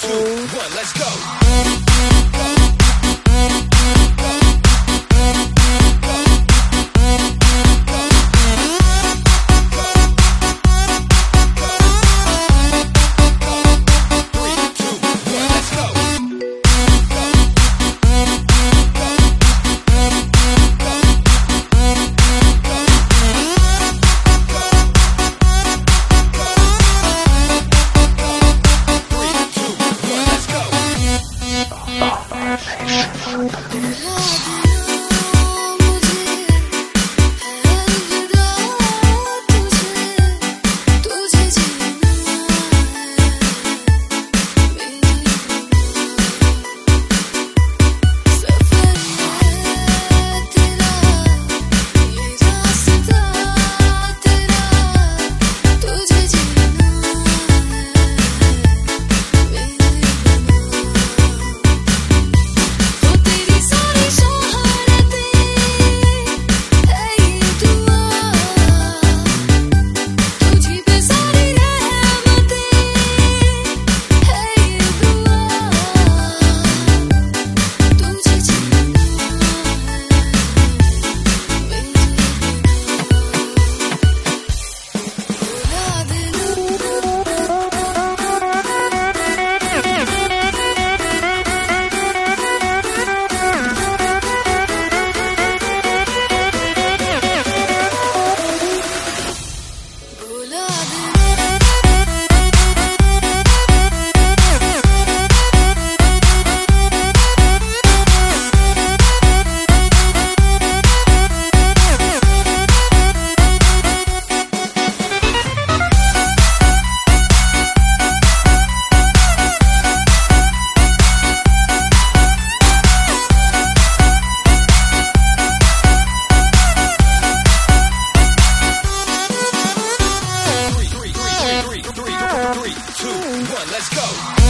two, one, let's go. Let's go.